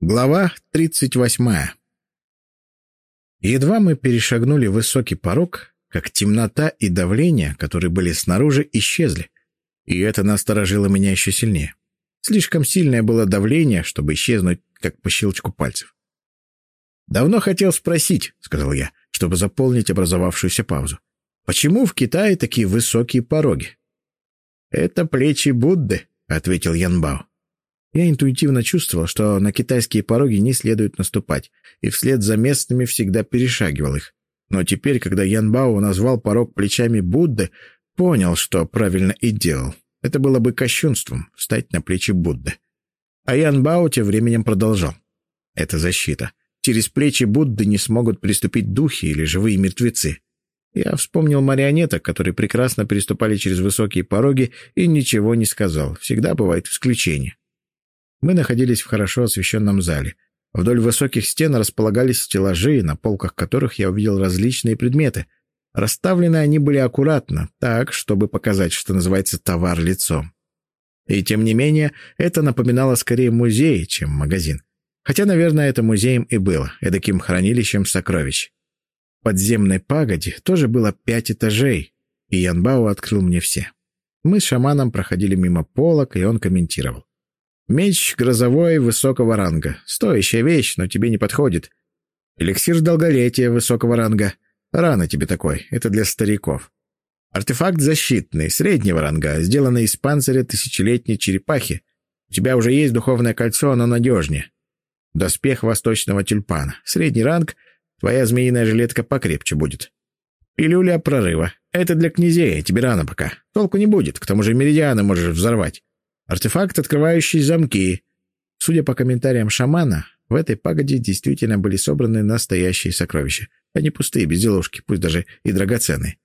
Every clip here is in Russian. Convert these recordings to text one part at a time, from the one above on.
Глава 38. Едва мы перешагнули высокий порог, как темнота и давление, которые были снаружи, исчезли. И это насторожило меня еще сильнее. Слишком сильное было давление, чтобы исчезнуть, как по щелчку пальцев. «Давно хотел спросить», — сказал я, чтобы заполнить образовавшуюся паузу. «Почему в Китае такие высокие пороги?» «Это плечи Будды», — ответил Янбао. Я интуитивно чувствовал, что на китайские пороги не следует наступать, и вслед за местными всегда перешагивал их. Но теперь, когда Ян Бао назвал порог плечами Будды, понял, что правильно и делал. Это было бы кощунством — встать на плечи Будды. А Ян Бао тем временем продолжал. Это защита. Через плечи Будды не смогут приступить духи или живые мертвецы. Я вспомнил марионеток, которые прекрасно переступали через высокие пороги и ничего не сказал. Всегда бывает исключение. Мы находились в хорошо освещенном зале. Вдоль высоких стен располагались стеллажи, на полках которых я увидел различные предметы. Расставлены они были аккуратно, так, чтобы показать, что называется, товар лицом. И тем не менее, это напоминало скорее музей, чем магазин. Хотя, наверное, это музеем и было, эдаким хранилищем сокровищ. В подземной пагоде тоже было пять этажей, и Янбао открыл мне все. Мы с шаманом проходили мимо полок, и он комментировал. Меч грозовой высокого ранга. Стоящая вещь, но тебе не подходит. Эликсир долголетия высокого ранга. Рано тебе такой. Это для стариков. Артефакт защитный, среднего ранга, сделанный из панциря тысячелетней черепахи. У тебя уже есть духовное кольцо, оно надежнее. Доспех восточного тюльпана. Средний ранг, твоя змеиная жилетка покрепче будет. Пилюля прорыва. Это для князей, тебе рано пока. Толку не будет, к тому же меридианы можешь взорвать. Артефакт, открывающий замки. Судя по комментариям шамана, в этой пагоде действительно были собраны настоящие сокровища, а не пустые безделушки, пусть даже и драгоценные.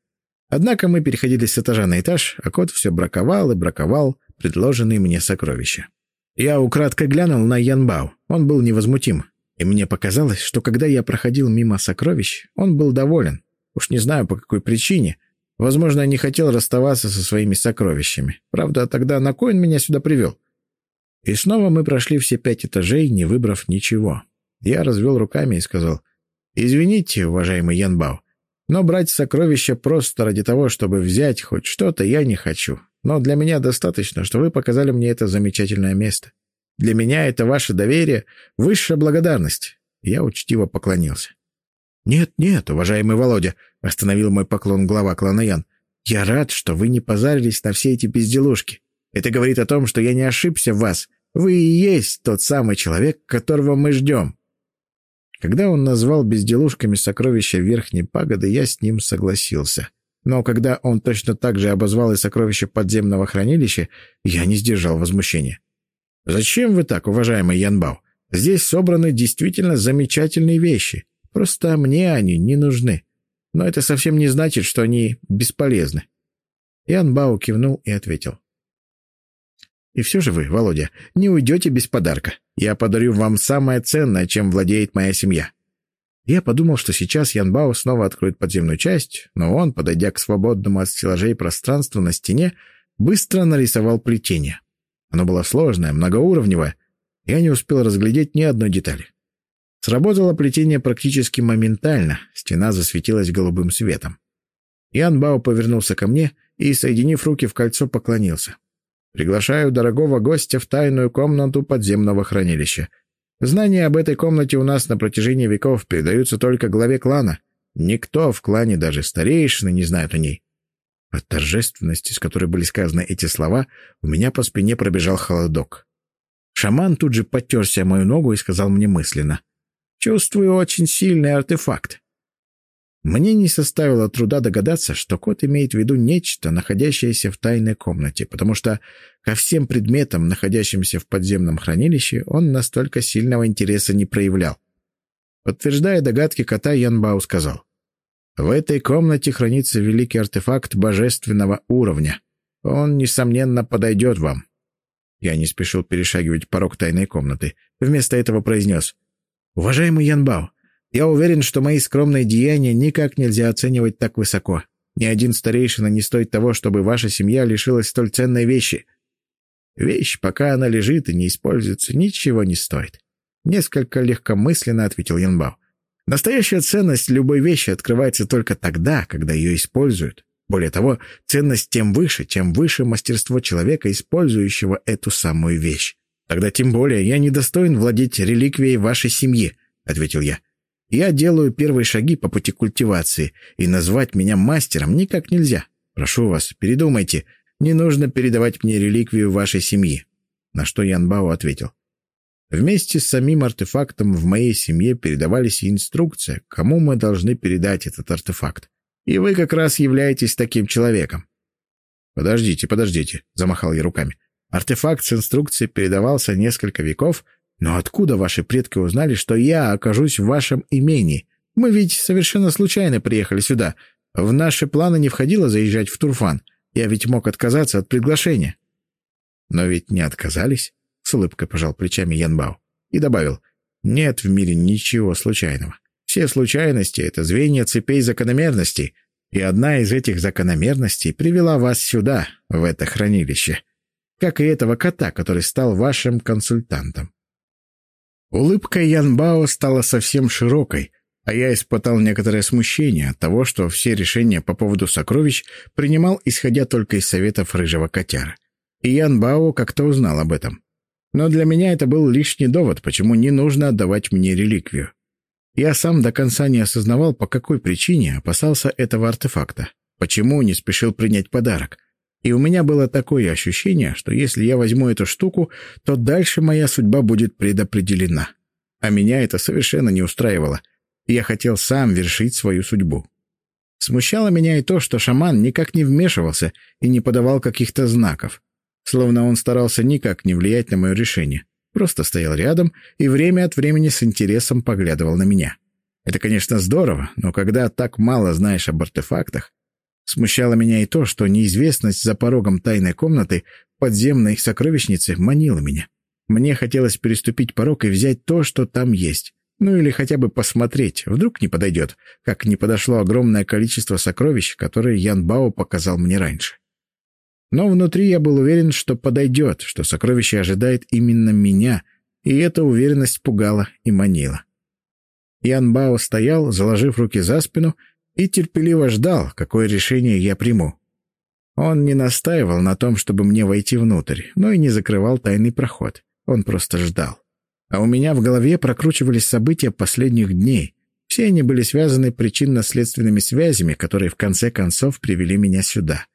Однако мы переходили с этажа на этаж, а кот все браковал и браковал предложенные мне сокровища. Я украдкой глянул на Янбао. Он был невозмутим. И мне показалось, что когда я проходил мимо сокровищ, он был доволен. Уж не знаю, по какой причине, Возможно, не хотел расставаться со своими сокровищами. Правда, тогда на кой он меня сюда привел? И снова мы прошли все пять этажей, не выбрав ничего. Я развел руками и сказал, «Извините, уважаемый Янбао, но брать сокровища просто ради того, чтобы взять хоть что-то, я не хочу. Но для меня достаточно, что вы показали мне это замечательное место. Для меня это ваше доверие — высшая благодарность». Я учтиво поклонился. «Нет, нет, уважаемый Володя», — остановил мой поклон глава клана Ян. «Я рад, что вы не позарились на все эти безделушки. Это говорит о том, что я не ошибся в вас. Вы и есть тот самый человек, которого мы ждем». Когда он назвал безделушками сокровища Верхней Пагоды, я с ним согласился. Но когда он точно так же обозвал и сокровища подземного хранилища, я не сдержал возмущения. «Зачем вы так, уважаемый Янбао? Здесь собраны действительно замечательные вещи. Просто мне они не нужны. Но это совсем не значит, что они бесполезны. Ян Бау кивнул и ответил. «И все же вы, Володя, не уйдете без подарка. Я подарю вам самое ценное, чем владеет моя семья». Я подумал, что сейчас Ян Бао снова откроет подземную часть, но он, подойдя к свободному от стеллажей пространству на стене, быстро нарисовал плетение. Оно было сложное, многоуровневое. Я не успел разглядеть ни одной детали. Сработало плетение практически моментально, стена засветилась голубым светом. Ян Бао повернулся ко мне и, соединив руки в кольцо, поклонился. «Приглашаю дорогого гостя в тайную комнату подземного хранилища. Знания об этой комнате у нас на протяжении веков передаются только главе клана. Никто в клане, даже старейшины, не знает о ней». От торжественности, с которой были сказаны эти слова, у меня по спине пробежал холодок. Шаман тут же потерся мою ногу и сказал мне мысленно — Чувствую очень сильный артефакт. Мне не составило труда догадаться, что кот имеет в виду нечто, находящееся в тайной комнате, потому что ко всем предметам, находящимся в подземном хранилище, он настолько сильного интереса не проявлял. Подтверждая догадки кота, Янбау сказал, «В этой комнате хранится великий артефакт божественного уровня. Он, несомненно, подойдет вам». Я не спешил перешагивать порог тайной комнаты. Вместо этого произнес, «Уважаемый Янбао, я уверен, что мои скромные деяния никак нельзя оценивать так высоко. Ни один старейшина не стоит того, чтобы ваша семья лишилась столь ценной вещи. Вещь, пока она лежит и не используется, ничего не стоит. Несколько легкомысленно ответил Янбао. Настоящая ценность любой вещи открывается только тогда, когда ее используют. Более того, ценность тем выше, чем выше мастерство человека, использующего эту самую вещь. Тогда тем более я недостоин владеть реликвией вашей семьи, — ответил я. Я делаю первые шаги по пути культивации, и назвать меня мастером никак нельзя. Прошу вас, передумайте. Не нужно передавать мне реликвию вашей семьи. На что Ян Бао ответил. Вместе с самим артефактом в моей семье передавались инструкции, кому мы должны передать этот артефакт. И вы как раз являетесь таким человеком. «Подождите, подождите», — замахал я руками. «Артефакт с инструкцией передавался несколько веков, но откуда ваши предки узнали, что я окажусь в вашем имении? Мы ведь совершенно случайно приехали сюда. В наши планы не входило заезжать в Турфан. Я ведь мог отказаться от приглашения». «Но ведь не отказались», — с улыбкой пожал плечами Янбао и добавил, «Нет в мире ничего случайного. Все случайности — это звенья цепей закономерностей, и одна из этих закономерностей привела вас сюда, в это хранилище, как и этого кота, который стал вашим консультантом». Улыбка Янбао стала совсем широкой, а я испытал некоторое смущение от того, что все решения по поводу сокровищ принимал, исходя только из советов рыжего котяра. И Ян Бао как-то узнал об этом. Но для меня это был лишний довод, почему не нужно отдавать мне реликвию. Я сам до конца не осознавал, по какой причине опасался этого артефакта, почему не спешил принять подарок. И у меня было такое ощущение, что если я возьму эту штуку, то дальше моя судьба будет предопределена. А меня это совершенно не устраивало. Я хотел сам вершить свою судьбу. Смущало меня и то, что шаман никак не вмешивался и не подавал каких-то знаков. Словно он старался никак не влиять на мое решение. Просто стоял рядом и время от времени с интересом поглядывал на меня. Это, конечно, здорово, но когда так мало знаешь об артефактах... Смущало меня и то, что неизвестность за порогом тайной комнаты подземной сокровищницы манила меня. Мне хотелось переступить порог и взять то, что там есть. Ну или хотя бы посмотреть, вдруг не подойдет, как не подошло огромное количество сокровищ, которые Ян Бао показал мне раньше. Но внутри я был уверен, что подойдет, что сокровище ожидает именно меня, и эта уверенность пугала и манила. Ян Бао стоял, заложив руки за спину, и терпеливо ждал, какое решение я приму. Он не настаивал на том, чтобы мне войти внутрь, но и не закрывал тайный проход. Он просто ждал. А у меня в голове прокручивались события последних дней. Все они были связаны причинно-следственными связями, которые в конце концов привели меня сюда.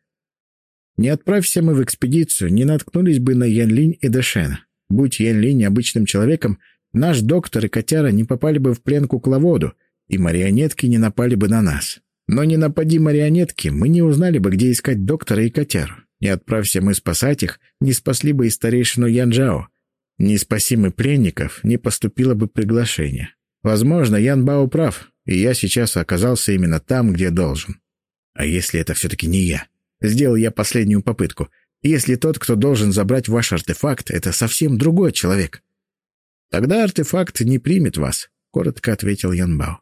Не отправься мы в экспедицию, не наткнулись бы на Янлинь и Дэшена. Будь Янлинь обычным человеком, наш доктор и котяра не попали бы в плен кукловоду, и марионетки не напали бы на нас. Но не напади марионетки, мы не узнали бы, где искать доктора и котяру. Не отправься мы спасать их, не спасли бы и старейшину Янжао. Не спаси мы пленников, не поступило бы приглашение. Возможно, Ян Бао прав, и я сейчас оказался именно там, где должен. А если это все-таки не я? Сделал я последнюю попытку. Если тот, кто должен забрать ваш артефакт, это совсем другой человек. Тогда артефакт не примет вас, — коротко ответил Янбао.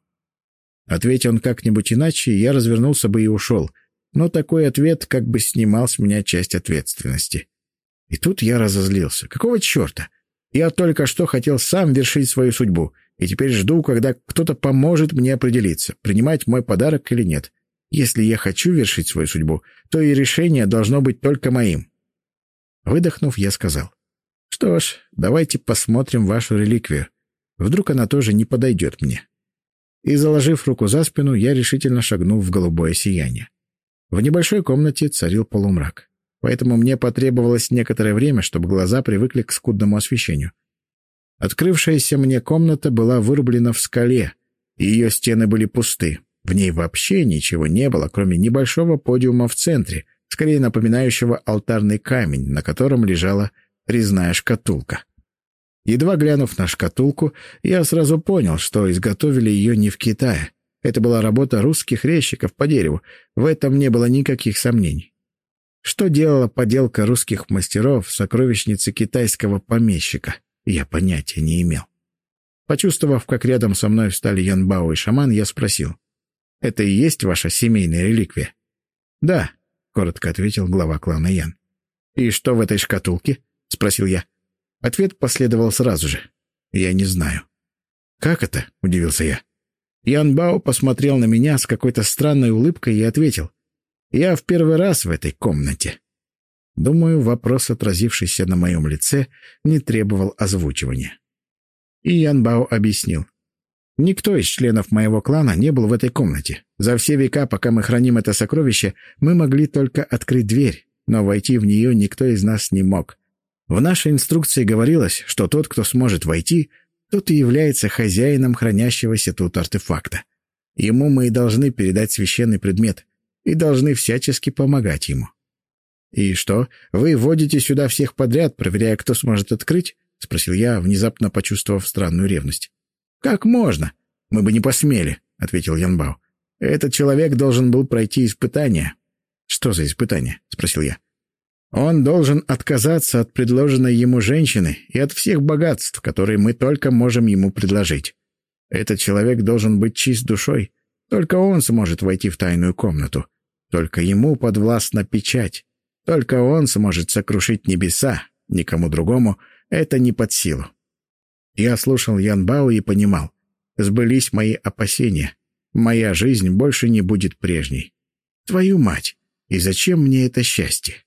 Ответь он как-нибудь иначе, я развернулся бы и ушел. Но такой ответ как бы снимал с меня часть ответственности. И тут я разозлился. Какого черта? Я только что хотел сам вершить свою судьбу, и теперь жду, когда кто-то поможет мне определиться, принимать мой подарок или нет. Если я хочу вершить свою судьбу, то и решение должно быть только моим. Выдохнув, я сказал. Что ж, давайте посмотрим вашу реликвию. Вдруг она тоже не подойдет мне. И, заложив руку за спину, я решительно шагнул в голубое сияние. В небольшой комнате царил полумрак, поэтому мне потребовалось некоторое время, чтобы глаза привыкли к скудному освещению. Открывшаяся мне комната была вырублена в скале, и ее стены были пусты. В ней вообще ничего не было, кроме небольшого подиума в центре, скорее напоминающего алтарный камень, на котором лежала резная шкатулка. Едва глянув на шкатулку, я сразу понял, что изготовили ее не в Китае. Это была работа русских резчиков по дереву, в этом не было никаких сомнений. Что делала поделка русских мастеров в сокровищнице китайского помещика, я понятия не имел. Почувствовав, как рядом со мной встали Янбао и шаман, я спросил. Это и есть ваша семейная реликвия?» «Да», — коротко ответил глава клана Ян. «И что в этой шкатулке?» — спросил я. Ответ последовал сразу же. Я не знаю. «Как это?» — удивился я. Ян Бао посмотрел на меня с какой-то странной улыбкой и ответил. «Я в первый раз в этой комнате». Думаю, вопрос, отразившийся на моем лице, не требовал озвучивания. И Ян Бао объяснил. Никто из членов моего клана не был в этой комнате. За все века, пока мы храним это сокровище, мы могли только открыть дверь, но войти в нее никто из нас не мог. В нашей инструкции говорилось, что тот, кто сможет войти, тот и является хозяином хранящегося тут артефакта. Ему мы и должны передать священный предмет, и должны всячески помогать ему. «И что, вы вводите сюда всех подряд, проверяя, кто сможет открыть?» — спросил я, внезапно почувствовав странную ревность. «Как можно? Мы бы не посмели», — ответил Янбао. «Этот человек должен был пройти испытание». «Что за испытание?» — спросил я. Он должен отказаться от предложенной ему женщины и от всех богатств, которые мы только можем ему предложить. Этот человек должен быть чист душой. Только он сможет войти в тайную комнату. Только ему подвластна печать. Только он сможет сокрушить небеса. Никому другому это не под силу. Я слушал Ян Бао и понимал. Сбылись мои опасения. Моя жизнь больше не будет прежней. Твою мать! И зачем мне это счастье?